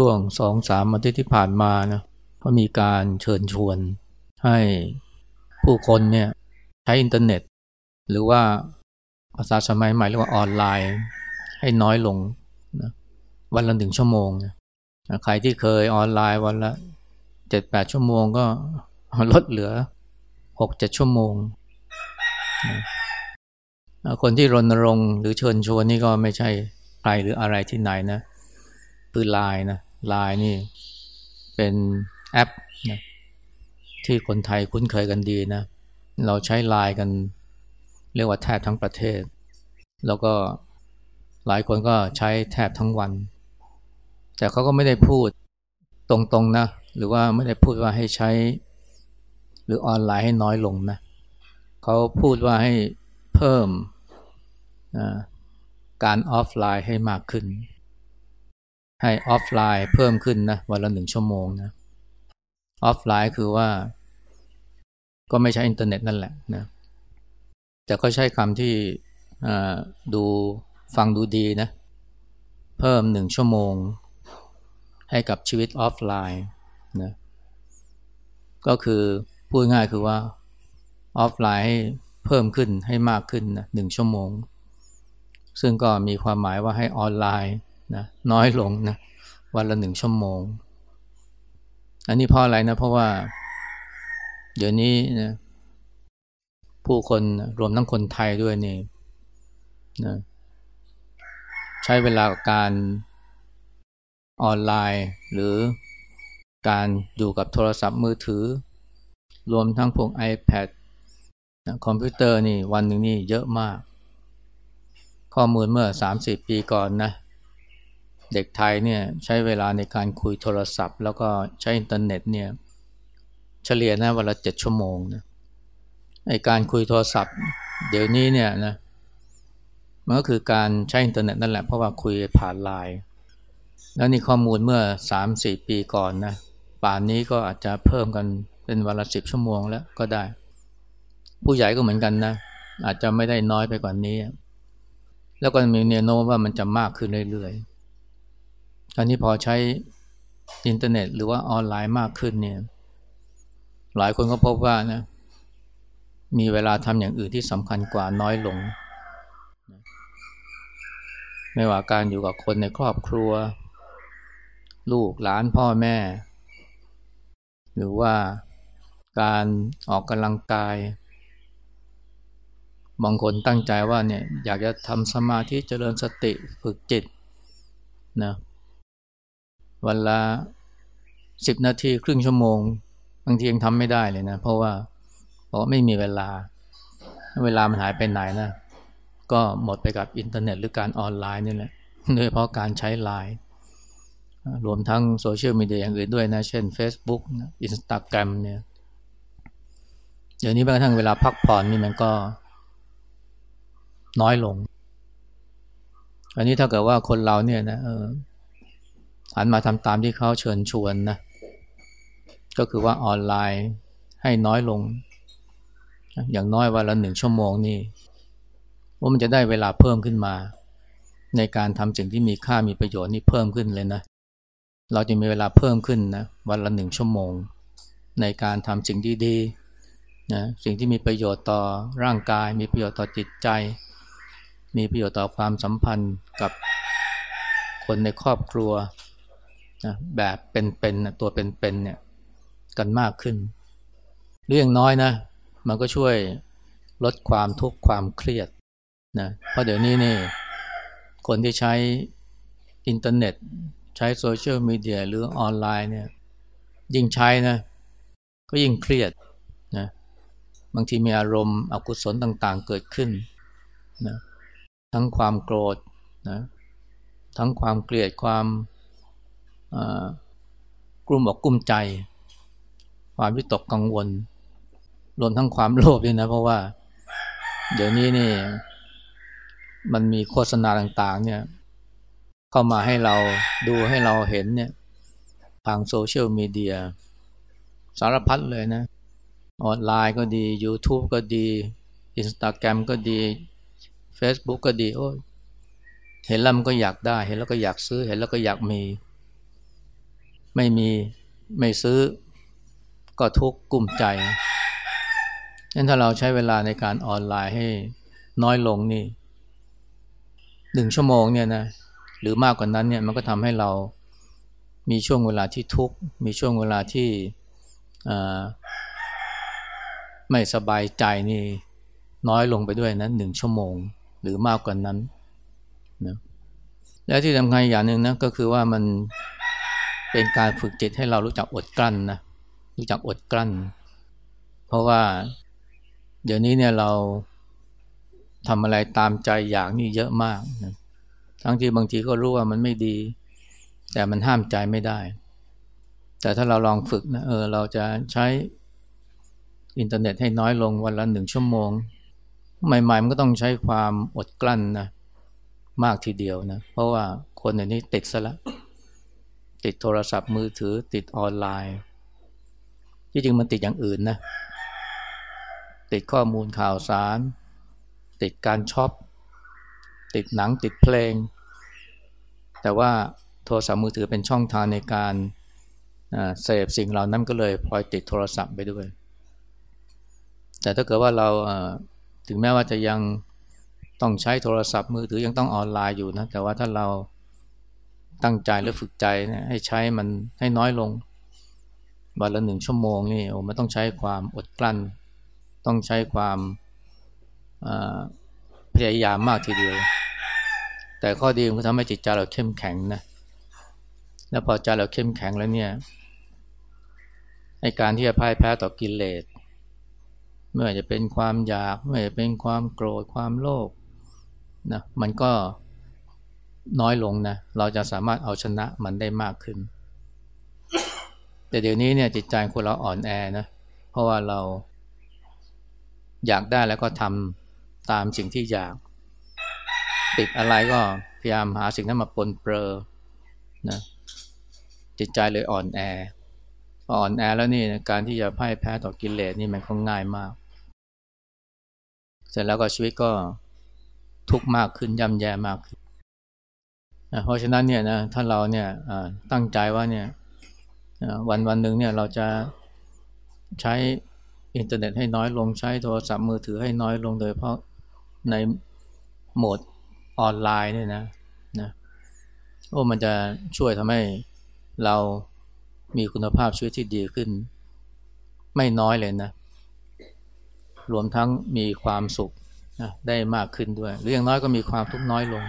ช่วงสองสามอาทิตย์ที่ผ่านมานะก็มีการเชิญชวน ให้ผู้คนเนี่ยใช้อินเทอร์เน็ต หรือว่าภาษาสมัยใหม่เรียกว่าออนไลน์ ให้น้อยลงนะวันละหนึ่งชั่วโมงนะใครที่เคยออนไลน์วันละเจ็ดแปดชั่วโมงก็ลดเหลือหกเจ็ดชั่วโมงนะคนที่รณรงค์หรือเชิญชวนนี่ก็ไม่ใช่ใครหรืออะไรที่ไหนนะคือไลน์นะ ไลน์นี่เป็นแอปนะที่คนไทยคุ้นเคยกันดีนะ เราใช้ไลน์กันเรียกว่าแทบทั้งประเทศ แล้วก็หลายคนก็ใช้แทบทั้งวัน แต่เขาก็ไม่ได้พูดตรงๆนะ หรือว่าไม่ได้พูดว่าให้ใช้ หรือออนไลน์ให้น้อยลงนะเขาพูดว่าให้เพิ่มการออฟไลน์ให้มากขึ้น ให้ออฟไลน์เพิ่มขึ้นนะวันละหนึ่งชั่วโมงนะออฟไลน์คือว่า ก็ไม่ใช้อินเทอร์เน็ตนั่นแหละนะแต่ก็ใช้คำที่ดูฟังดูดีนะ เพิ่มหนึ่งชั่วโมง ให้กับชีวิตออฟไลน์นะก็คือพูดง่ายคือว่าออฟไลน์ให้เพิ่มขึ้นให้มากขึ้นนะหนึ่งชั่วโมง ซึ่งก็มีความหมายว่าให้ออนไลน์ นะน้อยลงนะวันละหนึ่งชั่วโมง อันนี้เพราะอะไรนะเพราะว่า เดี๋ยวนี้นะผู้คนรวมทั้งคนไทยด้วยนี่นะใช้เวลากับการออนไลน์ หรือการอยู่กับโทรศัพท์มือถือ รวมทั้งพวก iPad นะคอมพิวเตอร์นี่วันหนึ่งนี่เยอะมาก ข้อมูลเมื่อ 3-4 ปีก่อนนะ เด็กไทยเนี่ยใช้เวลาในการคุยโทรศัพท์ แล้วก็ใช้อินเทอร์เน็ตเนี่ยเฉลี่ยนะวันละเจ็ดชั่วโมงนะไอการคุยโทรศัพท์ เดี๋ยวนี้เนี่ยนะมันก็คือการใช้อินเทอร์เน็ตนั่นแหละเพราะว่าคุยผ่านไลน์แล้วนี่ข้อมูลเมื่อสามสี่ปีก่อนนะป่านนี้ก็อาจจะเพิ่มกันเป็นวันละสิบชั่วโมงแล้วก็ได้ ผู้ใหญ่ก็เหมือนกันนะ อาจจะไม่ได้น้อยไปกว่านี้ แล้วก็มีแนวโน้มว่ามันจะมากขึ้นเรื่อยๆ อันนี้พอใช้อินเทอร์เน็ต หรือว่าออนไลน์มากขึ้นเนี่ยหลายคนก็พบว่านะมีเวลาทำอย่างอื่นที่สำคัญกว่าน้อยลง ไม่ว่าการอยู่กับคนในครอบครัว ลูกหลานพ่อแม่ หรือว่าการออกกำลังกาย บางคนตั้งใจว่าเนี่ยอยากจะทำสมาธิเจริญสติฝึกจิตนะ วันละสิบนาทีครึ่งชั่วโมง บางทียังทำไม่ได้เลยนะ เพราะว่าเพราะไม่มีเวลา เวลามันหายไปไหนนะ ก็หมดไปกับอินเทอร์เน็ตหรือการออนไลน์นี่แหละโดยเฉพาะการใช้ไลน์รวมทั้งโซเชียลมีเดียอย่างอื่นด้วยนะ เช่น Facebook Instagram เนี่ยเดี๋ยวนี้แม้กระทั่งเวลาพักผ่อนนี่มันก็น้อยลง อันนี้ถ้าเกิดว่าคนเราเนี่ยนะเออ หันมาทำตามที่เขาเชิญชวนนะก็คือว่าออนไลน์ให้น้อยลง อย่างน้อยวันละหนึ่งชั่วโมงนี่ว่ามันจะได้เวลาเพิ่มขึ้นมา ในการทำสิ่งที่มีค่ามีประโยชน์นี่เพิ่มขึ้นเลยนะ เราจะมีเวลาเพิ่มขึ้นนะวันละหนึ่งชั่วโมง ในการทำสิ่งที่ดีนะสิ่งที่มีประโยชน์ต่อร่างกาย มีประโยชน์ต่อจิตใจ มีประโยชน์ต่อความสัมพันธ์กับคนในครอบครัว นะแบบเป็นๆตัวเป็นๆเนี่ยกันมากขึ้นเรื่องน้อยนะ มันก็ช่วยลดความทุกข์ความเครียดนะเพราะเดี๋ยวนี้นี่คนที่ใช้อินเทอร์เน็ต ใช้โซเชียลมีเดียหรือออนไลน์เนี่ยยิ่งใช้นะ ก็ยิ่งเครียดนะบางทีมีอารมณ์อกุศลต่างๆเกิดขึ้นนะทั้งความโกรธนะทั้งความเกลียดความ กลุ่มอกกลุ่มใจ ความวิตกกังวล รวมทั้งความโลภด้วยนะ เพราะว่า เดี๋ยวนี้นี่ มันมีโฆษณาต่างๆ เนี่ย เข้ามาให้เราดูให้เราเห็นเนี่ย ทางโซเชียลมีเดีย สารพัดเลยนะ ออนไลน์ก็ดี YouTube ก็ดี Instagram ก็ดี Facebook ก็ดี โอ้เห็นแล้วมันก็อยากได้ เห็นแล้วก็อยากซื้อ เห็นแล้วก็อยากมี ไม่มีไม่ซื้อก็ทุกข์กุ้มใจงั้นถ้าเราใช้เวลาในการออนไลน์ให้น้อยลงนี่หนึ่งชั่วโมงเนี่ยนะหรือมากกว่านั้นเนี่ยมันก็ทำให้เรามีช่วงเวลาที่ทุกข์ มีช่วงเวลาที่ไม่สบายใจนี่น้อยลงไปด้วยนะหนึ่งชั่วโมงหรือมากกว่านั้นนะและที่สำคัญอย่างหนึ่งนะก็คือว่ามัน เป็นการฝึกจิตให้เรารู้จักอดกลั้นนะรู้จักอดกลั้น เพราะว่า เดี๋ยวนี้เนี่ยเราทำอะไรตามใจอยากนี่เยอะมากนะทั้งที่บางทีก็รู้ว่ามันไม่ดี แต่มันห้ามใจไม่ได้ แต่ถ้าเราลองฝึกนะเออเราจะใช้อินเทอร์เน็ตให้น้อยลงวันละหนึ่งชั่วโมง ใหม่ๆมันก็ต้องใช้ความอดกลั้นนะมากทีเดียวนะ เพราะว่าคนในนี้ติดซะแล้ว ติดโทรศัพท์มือถือติดออนไลน์ ที่จริงมันติดอย่างอื่นนะ ติดข้อมูลข่าวสาร ติดการช็อป ติดหนังติดเพลง แต่ว่าโทรศัพท์มือถือเป็นช่องทางในการเสพสิ่งเหล่านั้นก็เลยพลอยติดโทรศัพท์ไปด้วย แต่ถ้าเกิดว่าเราถึงแม้ว่าจะยังต้องใช้โทรศัพท์มือถือยังต้องออนไลน์อยู่นะ แต่ว่าถ้าเรา ตั้งใจและฝึกใจนะให้ใช้มันให้น้อยลงวันละหนึ่งชั่วโมงนี่โอ้มันต้องใช้ความอดกลั้น ต้องใช้ความพยายามมากทีเดียว แต่ข้อดีมันทำให้จิตใจเราเข้มแข็งนะแล้วพอใจเราเข้มแข็งแล้วเนี่ยในการที่จะพ่ายแพ้ต่อกิเลสไม่ว่าจะเป็นความอยากไม่ว่าจะเป็นความโกรธความโลภนะมันก็ น้อยลงนะเราจะสามารถเอาชนะมันได้มากขึ้น แต่เดี๋ยวนี้เนี่ยจิตใจคนเราอ่อนแอนะเพราะว่าเราอยากได้แล้วก็ทำตามสิ่งที่อยาก ติดอะไรก็พยายามหาสิ่งนั้นมาปนเปื้อนะจิตใจเลยอ่อนแออ่อนแอแล้วนี่การที่จะพ่ายแพ้ต่อกิเลสนี่มันก็ง่ายมาก เสร็จแล้วก็ชีวิตก็ทุกข์มากขึ้นย่ำแย่มากขึ้น เพราะฉะนั้นเนี่ยนะถ้าเราเนี่ยตั้งใจว่าเนี่ยวันวันหนึ่งเนี่ยเราจะใช้อินเทอร์เน็ตให้น้อยลงใช้โทรศัพท์มือถือให้น้อยลงโดยเพราะในโหมดออนไลน์เนี่ยนะนะโอ้มันจะช่วยทำให้เรามีคุณภาพชีวิตที่ดีขึ้น ไม่น้อยเลยนะ รวมทั้งมีความสุขนะได้มากขึ้นด้วย หรืออย่างน้อยก็มีความทุกข์น้อยลง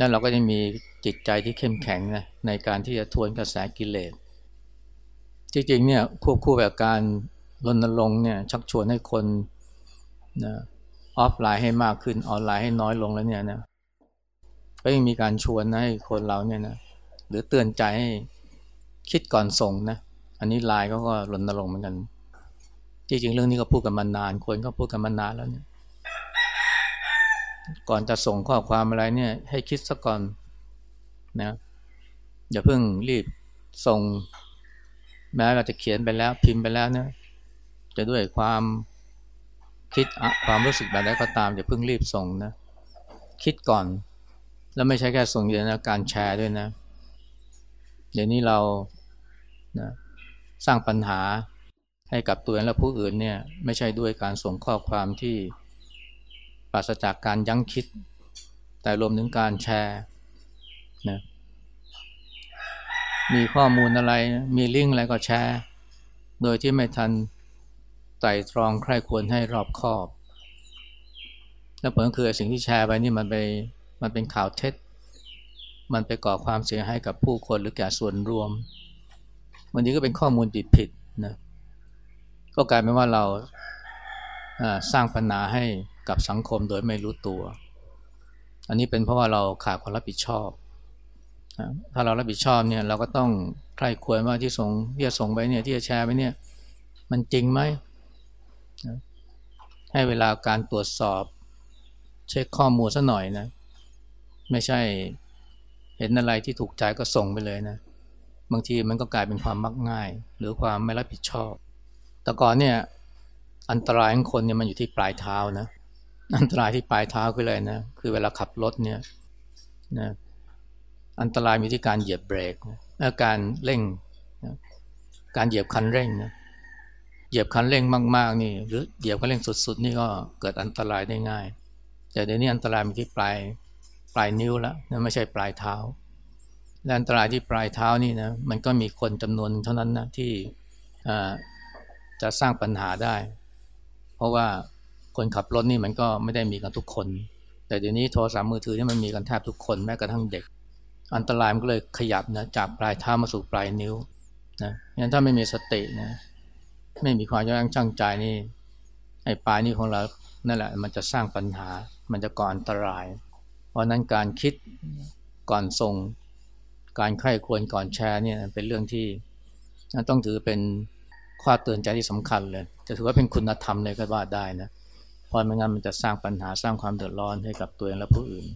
แล้วเราก็จะมีจิตใจที่เข้มแข็งนะในการที่จะทวนกระแสกิเลส จริงๆเนี่ยควบคู่แบบการรณรงค์เนี่ยชักชวนให้คนนะออฟไลน์ให้มากขึ้นออนไลน์ให้น้อยลงแล้วเนี่ยนะก็ยังมีการชวนให้คนเราเนี่ยนะหรือเตือนใจให้คิดก่อนส่งนะอันนี้ไลน์ก็ก็รณรงค์เหมือนกัน จริงๆ เรื่องนี้ก็พูดกันมานานคนก็พูดกันมานานแล้วเนี่ย ก่อนจะส่งข้อความอะไรเนี่ย ให้คิดซะก่อนนะอย่าเพิ่งรีบส่ง แม้เราจะเขียนไปแล้วพิมพ์ไปแล้วเนี่ยจะด้วยความคิดความรู้สึกแบบใดก็ตาม อย่าเพิ่งรีบส่งนะคิดก่อน แล้วไม่ใช่แค่ส่งเดียวนะการแชร์ด้วยนะ เดี๋ยวนี้เรานะสร้างปัญหาให้กับตัวเองและผู้อื่นเนี่ย ไม่ใช่ด้วยการส่งข้อความที่ ปราศจากการยั้งคิด แต่รวมถึงการแชร์นะมีข้อมูลอะไรมีลิงก์อะไรก็แชร์ โดยที่ไม่ทันไต่ตรองใครควรให้รอบคอบ แล้วผลก็คือสิ่งที่แชร์ไปนี่มันไปมันเป็นข่าวเท็จ มันไปก่อความเสียหายกับผู้คนหรือแก่ส่วนรวมวันนี้ก็เป็นข้อมูลผิดผิดนะก็กลายเป็นว่าเราสร้างปัญหาให้ กับสังคมโดยไม่รู้ตัว อันนี้เป็นเพราะว่าเราขาดความรับผิดชอบ ถ้าเรารับผิดชอบเนี่ยเราก็ต้องใครควรว่าที่ส่งที่จะส่งไปเนี่ยที่จะแชร์ไปเนี่ยมันจริงไหม ให้เวลาการตรวจสอบ เช็คข้อมูลซะหน่อยนะ ไม่ใช่เห็นอะไรที่ถูกใจก็ส่งไปเลยนะ บางทีมันก็กลายเป็นความมักง่าย หรือความไม่รับผิดชอบ แต่ก่อนเนี่ยอันตรายของคนเนี่ยมันอยู่ที่ปลายเท้านะ อันตรายที่ปลายเท้าคืออะไรนะ คือเวลาขับรถเนี่ยนะอันตรายมีที่การเหยียบเบรกและการเร่งนะการเหยียบคันเร่งนะเหยียบคันเร่งมาก ๆ นี่ หรือเหยียบคันเร่งสุด ๆ นี่ก็เกิดอันตรายได้ง่าย แต่เดี๋ยวนี้อันตรายมันที่ปลายปลายนิ้วแล้วนะไม่ใช่ปลายเท้าและอันตรายที่ปลายเท้านี่นะมันก็มีคนจำนวนเท่านั้นนะที่จะสร้างปัญหาได้ เพราะว่า คนขับรถนี่มันก็ไม่ได้มีกันทุกคน แต่เดี๋ยวนี้โทรศัพท์มือถือนี่มันมีกันแทบทุกคนแม้กระทั่งเด็ก อันตรายมันก็เลยขยับนะจากปลายเท้ามาสู่ปลายนิ้วนะงั้นถ้าไม่มีสตินะไม่มีความยับยั้งชั่งใจนี่ไอ้ปลายนิ้วของเรานั่นแหละมันจะสร้างปัญหา มันจะก่ออันตราย เพราะนั้นการคิดก่อนส่ง การไข้ควรก่อนแชร์เนี่ยเป็นเรื่องที่ต้องถือเป็นข้อเตือนใจที่สำคัญเลย จะถือว่าเป็นคุณธรรมเลยก็ว่าได้นะ เพราะไม่งั้นมันจะสร้างปัญหาสร้างความเดือดร้อนให้กับตัวเองและผู้อื่น